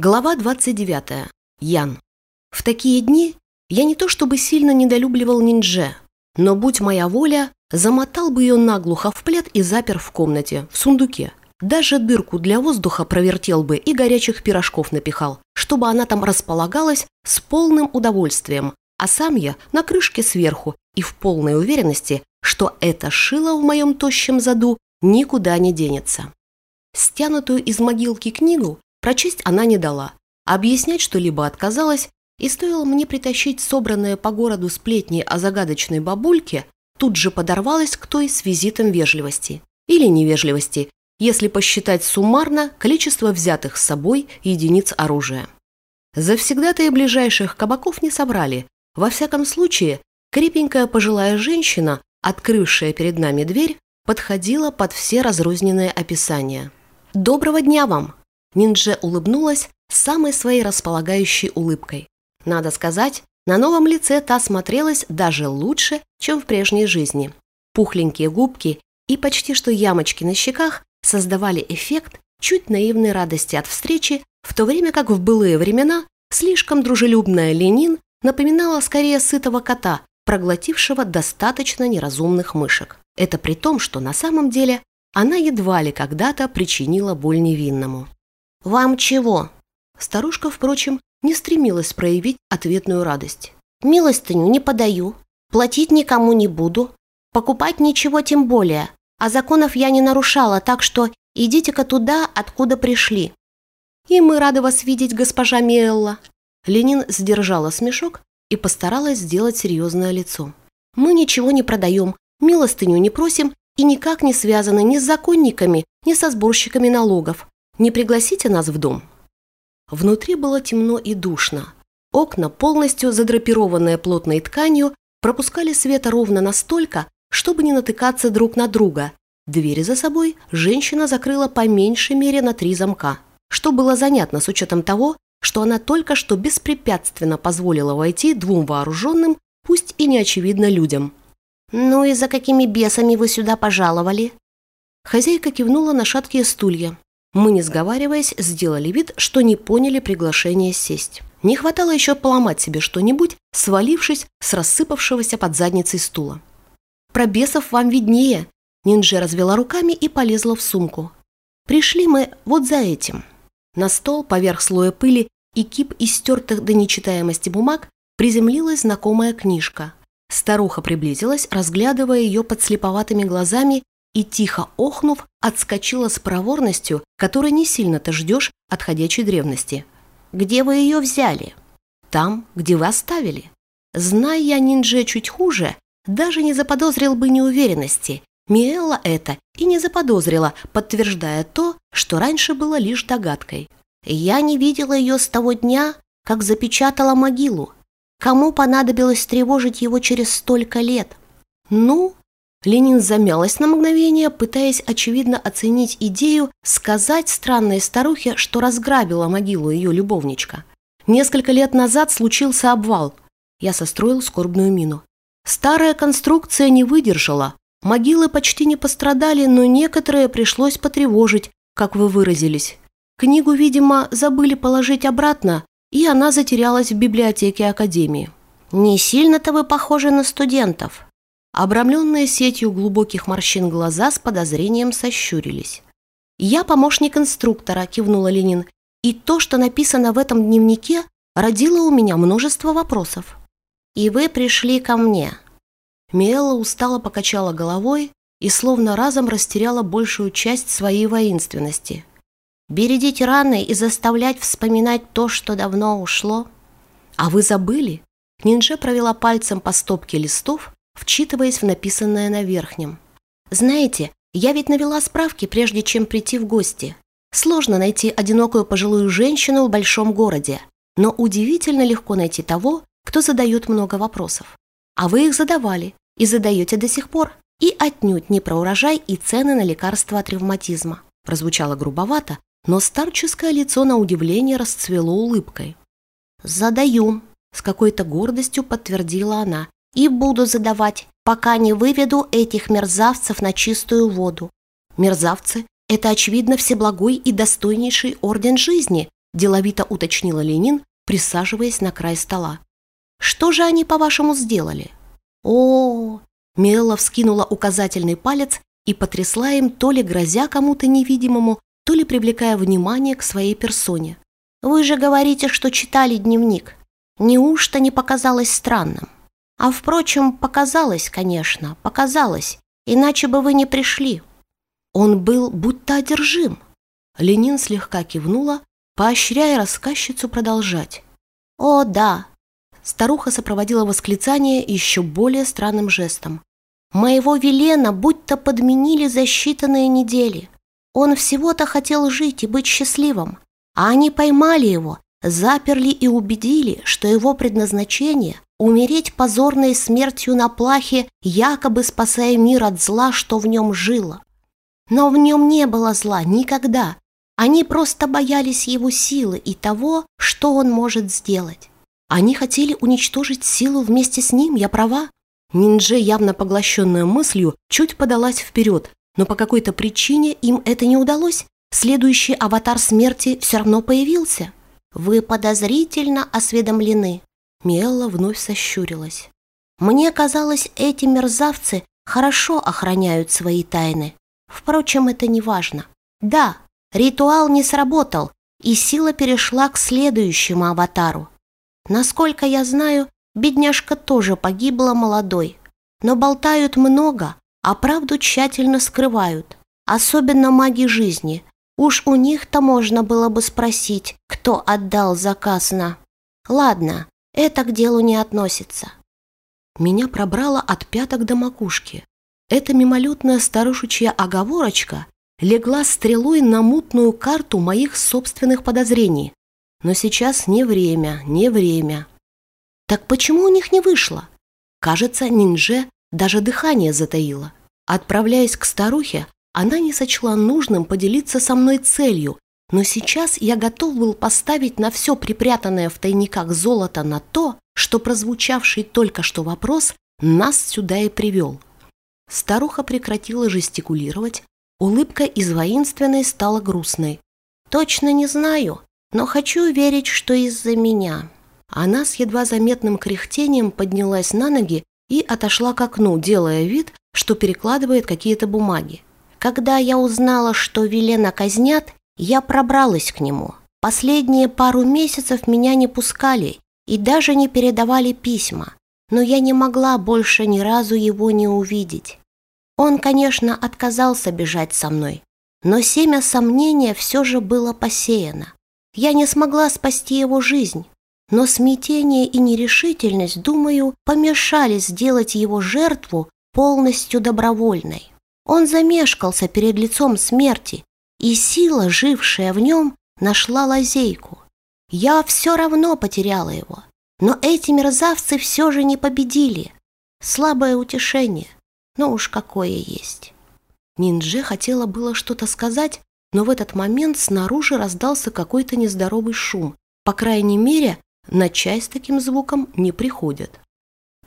Глава 29. Ян. В такие дни я не то чтобы сильно недолюбливал ниндже, но, будь моя воля, замотал бы ее наглухо в плед и запер в комнате, в сундуке. Даже дырку для воздуха провертел бы и горячих пирожков напихал, чтобы она там располагалась с полным удовольствием, а сам я на крышке сверху и в полной уверенности, что это шило в моем тощем заду никуда не денется. Стянутую из могилки книгу Прочесть она не дала, объяснять что-либо отказалась, и стоило мне притащить собранные по городу сплетни о загадочной бабульке, тут же подорвалась к той с визитом вежливости. Или невежливости, если посчитать суммарно количество взятых с собой единиц оружия. Завсегда-то и ближайших кабаков не собрали. Во всяком случае, крепенькая пожилая женщина, открывшая перед нами дверь, подходила под все разрозненные описания. «Доброго дня вам!» Ниндже улыбнулась самой своей располагающей улыбкой. Надо сказать, на новом лице та смотрелась даже лучше, чем в прежней жизни. Пухленькие губки и почти что ямочки на щеках создавали эффект чуть наивной радости от встречи, в то время как в былые времена слишком дружелюбная Ленин напоминала скорее сытого кота, проглотившего достаточно неразумных мышек. Это при том, что на самом деле она едва ли когда-то причинила боль невинному. «Вам чего?» Старушка, впрочем, не стремилась проявить ответную радость. «Милостыню не подаю, платить никому не буду, покупать ничего тем более, а законов я не нарушала, так что идите-ка туда, откуда пришли». «И мы рады вас видеть, госпожа Миэлла». Ленин сдержала смешок и постаралась сделать серьезное лицо. «Мы ничего не продаем, милостыню не просим и никак не связаны ни с законниками, ни со сборщиками налогов. Не пригласите нас в дом?» Внутри было темно и душно. Окна, полностью задрапированные плотной тканью, пропускали света ровно настолько, чтобы не натыкаться друг на друга. Двери за собой женщина закрыла по меньшей мере на три замка, что было занятно с учетом того, что она только что беспрепятственно позволила войти двум вооруженным, пусть и неочевидно людям. «Ну и за какими бесами вы сюда пожаловали?» Хозяйка кивнула на шаткие стулья, мы, не сговариваясь, сделали вид, что не поняли приглашение сесть. Не хватало еще поломать себе что-нибудь, свалившись с рассыпавшегося под задницей стула. «Про бесов вам виднее!» Нинджи развела руками и полезла в сумку. «Пришли мы вот за этим». На стол, поверх слоя пыли и кип истертых до нечитаемости бумаг, приземлилась знакомая книжка. Старуха приблизилась, разглядывая ее под слеповатыми глазами и, тихо охнув, отскочила с проворностью, которой не сильно-то ждешь от ходячей древности. «Где вы ее взяли?» «Там, где вы оставили». Зная я ниндзя чуть хуже, даже не заподозрил бы неуверенности. Миэлла это и не заподозрила, подтверждая то, что раньше было лишь догадкой. Я не видела ее с того дня, как запечатала могилу. Кому понадобилось тревожить его через столько лет? Ну, Ленин замялась на мгновение, пытаясь, очевидно, оценить идею сказать странной старухе, что разграбила могилу ее любовничка. Несколько лет назад случился обвал. Я состроил скорбную мину. Старая конструкция не выдержала. Могилы почти не пострадали, но некоторые пришлось потревожить, как вы выразились. Книгу, видимо, забыли положить обратно, и она затерялась в библиотеке Академии. «Не сильно-то вы похожи на студентов», Обрамленные сетью глубоких морщин глаза с подозрением сощурились. «Я помощник инструктора», – кивнула Ленин. «И то, что написано в этом дневнике, родило у меня множество вопросов». «И вы пришли ко мне». Миэлла устало покачала головой и словно разом растеряла большую часть своей воинственности. «Бередить раны и заставлять вспоминать то, что давно ушло». «А вы забыли?» Нинджа провела пальцем по стопке листов, вчитываясь в написанное на верхнем. «Знаете, я ведь навела справки, прежде чем прийти в гости. Сложно найти одинокую пожилую женщину в большом городе, но удивительно легко найти того, кто задает много вопросов. А вы их задавали и задаете до сих пор. И отнюдь не про урожай и цены на лекарства от ревматизма. Прозвучало грубовато, но старческое лицо на удивление расцвело улыбкой. «Задаю», — с какой-то гордостью подтвердила она и буду задавать, пока не выведу этих мерзавцев на чистую воду. Мерзавцы – это, очевидно, всеблагой и достойнейший орден жизни, деловито уточнила Ленин, присаживаясь на край стола. «Что же они, по-вашему, сделали?» О, Мелла вскинула указательный палец и потрясла им, то ли грозя кому-то невидимому, то ли привлекая внимание к своей персоне. «Вы же говорите, что читали дневник. Неужто не показалось странным? А, впрочем, показалось, конечно, показалось, иначе бы вы не пришли». Он был будто одержим. Ленин слегка кивнула, поощряя рассказчицу продолжать. «О, да!» Старуха сопроводила восклицание еще более странным жестом. «Моего Велена будто подменили за считанные недели. Он всего-то хотел жить и быть счастливым, а они поймали его, заперли и убедили, что его предназначение – умереть позорной смертью на плахе, якобы спасая мир от зла, что в нем жило. Но в нем не было зла никогда. Они просто боялись его силы и того, что он может сделать. Они хотели уничтожить силу вместе с ним, я права? Ниндже, явно поглощенная мыслью, чуть подалась вперед, но по какой-то причине им это не удалось. Следующий аватар смерти все равно появился. «Вы подозрительно осведомлены». Миэлла вновь сощурилась. «Мне казалось, эти мерзавцы хорошо охраняют свои тайны. Впрочем, это не важно. Да, ритуал не сработал, и сила перешла к следующему аватару. Насколько я знаю, бедняжка тоже погибла молодой. Но болтают много, а правду тщательно скрывают. Особенно маги жизни. Уж у них-то можно было бы спросить, кто отдал заказ на... Ладно, это к делу не относится. Меня пробрало от пяток до макушки. Эта мимолетная старушечья оговорочка легла стрелой на мутную карту моих собственных подозрений. Но сейчас не время, не время. Так почему у них не вышло? Кажется, ниндже даже дыхание затаило. Отправляясь к старухе, она не сочла нужным поделиться со мной целью, но сейчас я готов был поставить на все припрятанное в тайниках золото на то, что прозвучавший только что вопрос нас сюда и привел. Старуха прекратила жестикулировать, улыбка из воинственной стала грустной. «Точно не знаю, но хочу верить, что из-за меня». Она с едва заметным кряхтением поднялась на ноги и отошла к окну, делая вид, что перекладывает какие-то бумаги. Когда я узнала, что Велена казнят, я пробралась к нему. Последние пару месяцев меня не пускали и даже не передавали письма но я не могла больше ни разу его не увидеть. Он, конечно, отказался бежать со мной, но семя сомнения все же было посеяно. Я не смогла спасти его жизнь, но смятение и нерешительность, думаю, помешали сделать его жертву полностью добровольной. Он замешкался перед лицом смерти, и сила, жившая в нем, нашла лазейку. Я все равно потеряла его. Но эти мерзавцы все же не победили. Слабое утешение, но уж какое есть. Ниндже хотела было что-то сказать, но в этот момент снаружи раздался какой-то нездоровый шум. По крайней мере, на чай с таким звуком не приходят.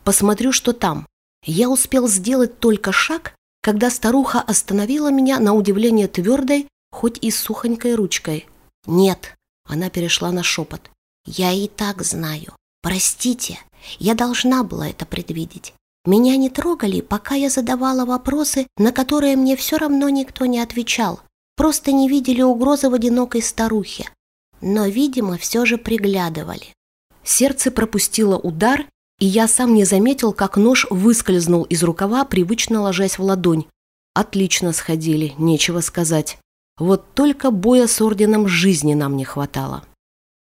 Посмотрю, что там. Я успел сделать только шаг, когда старуха остановила меня на удивление твердой, хоть и сухонькой ручкой. «Нет», — она перешла на шепот, — «я и так знаю. Простите, я должна была это предвидеть. Меня не трогали, пока я задавала вопросы, на которые мне все равно никто не отвечал. Просто не видели угрозы в одинокой старухе. Но, видимо, все же приглядывали. Сердце пропустило удар, и я сам не заметил, как нож выскользнул из рукава, привычно ложась в ладонь. Отлично сходили, нечего сказать. Вот только боя с орденом жизни нам не хватало.